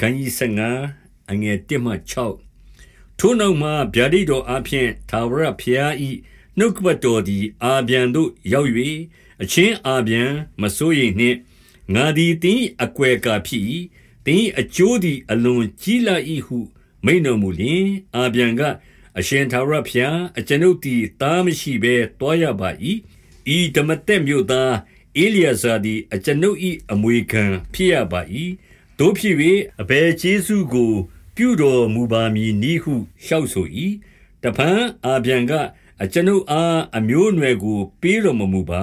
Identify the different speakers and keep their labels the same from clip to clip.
Speaker 1: ခန်းကြီး15အငယ်1မှ6ထိုနောက်မှဗျာဒိတ်တော်အဖျင်သာဝရဖျားဤနှုတ်ကပတ်တော်သည်အာပြန်သို့ရောက်၍အချင်းအာပြန်မစိုးရိမ်နှင့်ငါသည်တင်းအကွယ်ကာဖြစ်၏တင်းအကျိုးသည်အလွန်ကြီးလာ၏ဟု မိန်တော်မူလျင်အာပြန်ကအရှင်သာရဖျားအကျွန်ုပ်သည်သားမရှိဘဲတွားရပါ၏ဤဓမ္မတက်မြို့သားအေလျာဇာသည်အကျွန်ုပ်၏အမွေခံဖြစ်ရပါ၏ တို့ဖြစ်၍အဘယ်ကျေးဇူးကို ပြုတော်မူပါမည်နည်းဟုလျှောက်ဆို၏တပန်းအာပြန်ကအကျွန်ုပ်အားအမျိုးအနွယ်ကို ပေးတော်မမူပါ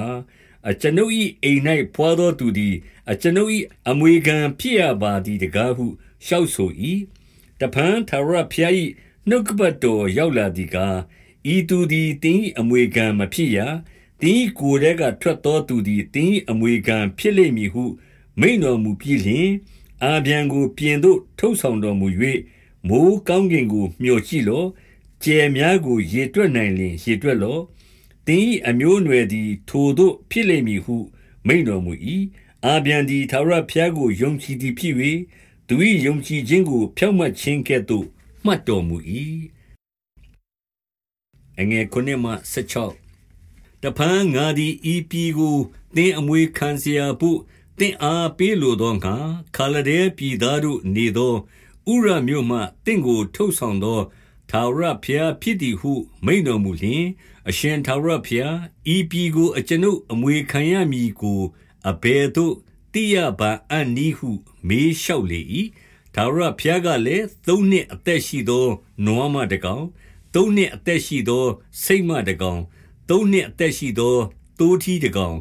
Speaker 1: အကျွန်ုပ်၏အိမ်၌ဖွာသောသူသည် အကျွန်ုပ်၏အမွေခံဖြစ်ရပါသည်တကားဟုလျှောက်ဆို၏တပန်းသာရဖျား၏နှုတ်ကပတ်တော်ရောက်လာသည်ကားဤသူသည်တင်းအမွေခံမဖြစ်ရတင်းကိုယ်တည်းကထွက်သောသူသည်တင်းအမွေခံဖြစ်လိမ့်မည်ဟု မိန်တော်မူပြီးလျှင် အာပြန်ကို ပြင်သို့ ထုတ်ဆောင်တော်မူ၍၊မိုဃ်းကောင်းကင်ကို မျှော်ကြည့်လော့။ကြယ်များကို ရေတွက်နိုင်လျှင် ရေတွက်လော့။သင်၏အမျိုးအနွယ်သည် ထိုသို့ဖြစ်လိမ့်မည်ဟု မိန့်တော်မူ၏။အာပြန်သည် ထာဝရဘုရားကို ယုံကြည်သည်ဖြစ်၍၊သူ၏ယုံကြည်ခြင်းကို ဖြောင့်မတ်ခြင်းကဲ့သို့ မှတ်တော်မူ၏။တဖန် ငါသည် ဤပြည်ကို သင်အမွေခံစရာဘို့ ဖို့သင်အားပေးလိုသောငါခါလဒဲပြည်သားတို့နေသောဥရမြို့မှတင့်ကို ထုတ်ဆောင်သောထာဝရဘုရားဖြစ်သည်ဟုမိန်တော်မူလျှင် အရှင်ထာဝရဘုရားဤပြည်ကို အကျွန်ုပ်အမွေခံရမည်ကိုအဘယ်သို့တိယပါအန်နီဟုမေးလျှောက်လေ၏ထာဝရဘုရားကလည်းသုံးနှစ်အသက်ရှိသောနွားမတကောင်သုံးနှစ်အသက်ရှိသော စိတ်မတကောင်သုံးနှစ်အသက်ရှိသောတိုးထီးတကောင်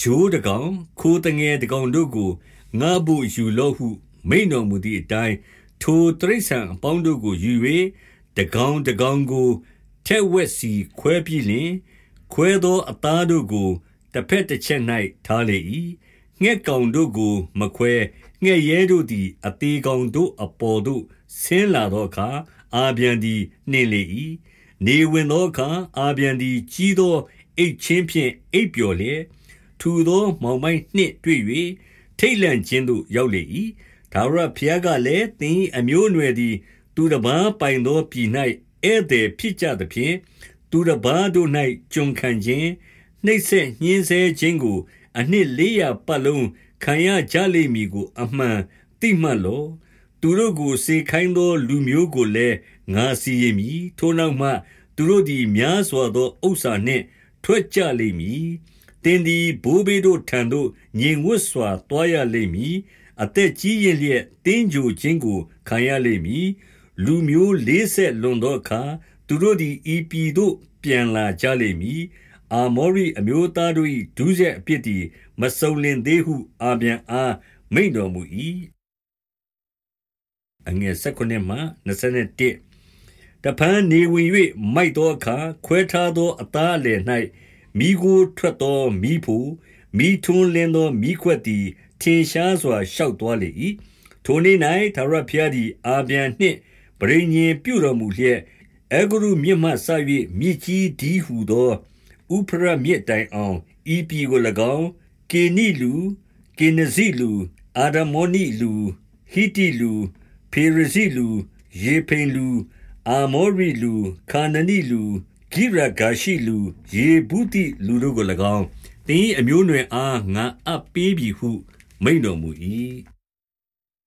Speaker 1: ဂျိုးတကောင်ခိုးတငယ်တကောင်တို့ကိုငါဘို့ယူလော့ဟု မိန်တော်မူသည့်အတိုင်းထိုတရိษံအပေါင်းတို့ကိုယူ၍တကောင်တကောင်ကိုထက်ဝက်စီခွဲပြီးလျင်ခွဲသောအသားတို့ကိုတစ်ဖက်တစ်ချက်၌ထားလေ၏ငှက်ကောင်တို့ကိုမခွဲငှက်ရဲတို့သည်အသေးကောင်တို့အပေါ်သို့ဆင်းလာသောအခါအာပြန်သည်နှင်လေ၏နေဝင်သောအခါအာပြန်သည်ကြီးသောအိတ်ချင်းဖြင့်အိပ်ပျော်လျက် ထူသောမောင်မိုင်းနှင့်တွေ့၍ထိတ်လန့်ခြင်းသို့ရောက်လေ၏ဒါဝရဘုရားကလည်းသင်အမျိုးအနွယ်သည် သူတစ်ပါးပိုင်သောပြည်၌ဧည့်သည်ဖြစ်ကြသဖြင့်သူတစ်ပါးတို့၌ကျွန်ခံခြင်းနှိပ်စက်ညှင်းဆဲခြင်းကို အနှစ်လေးရာပတ်လုံးခံရကြလိမ့်မည်ကို အမှန်သိမှတ်လောသူတို့ကိုစေခိုင်းသော လူမျိုးကိုလည်းငါစီရင်မည်ထိုနောက်မှ သူတို့သည်များစွာသောဥစ္စာနှင့်ထွက်ကြလိမ့်မည် တင်းသည် ဘိုးဘေးတို့ထံသို့ညင်ဝတ်စွာတွားရလိမ့်မည် အသက်ကြီးရင်လျက်တင်းကြိုခြင်းကို ခံရလိမ့်မည် လူမျိုးလေးဆက်လွန်သောအခါ သူတို့သည် ဤပြည်သို့ ပြန်လာကြလိမ့်မည် အာမောရိအမျိုးသားတို့၏ဒုစရိုက်အပြစ်သည် မစုံလင်သေးဟု အာပြန်အား မိန်တော်မူ၏အငယ်16မှ21တပန်းနေဝင်၍မိုက်သောအခါ ခွဲထားသော အသားအလယ်၌ မိကိုထွက်သောမိဖို့မိထွန်းလင်းသောမိခွက်သည် ထင်ရှားစွာရှောက်သွားလေ၏ထိုနေ့၌သာရဖျားသည်အာပြန်နှင့်ပရိညင်ပြုတော်မူလျက်အဂရုမြစ်မှဆ၍မြစ်ကြီးဒီဟုသောဥဖရမြစ်တိုင်အောင်ဤပြည်ကို၎င်းကေနိလူကေနဇိလူအာဒမောနိလူဟိတိလူဖေရဇိလူယေဖိန်လူ အာမောရိလူ ခါနနိလူ ဂိရဂါရှိလူ ယေဘူးတိလူတို့ကို၎င်းတင်းအမျိုးနွယ်အား ငါအပ်ပေးပြီဟု မိန်တော်မူ၏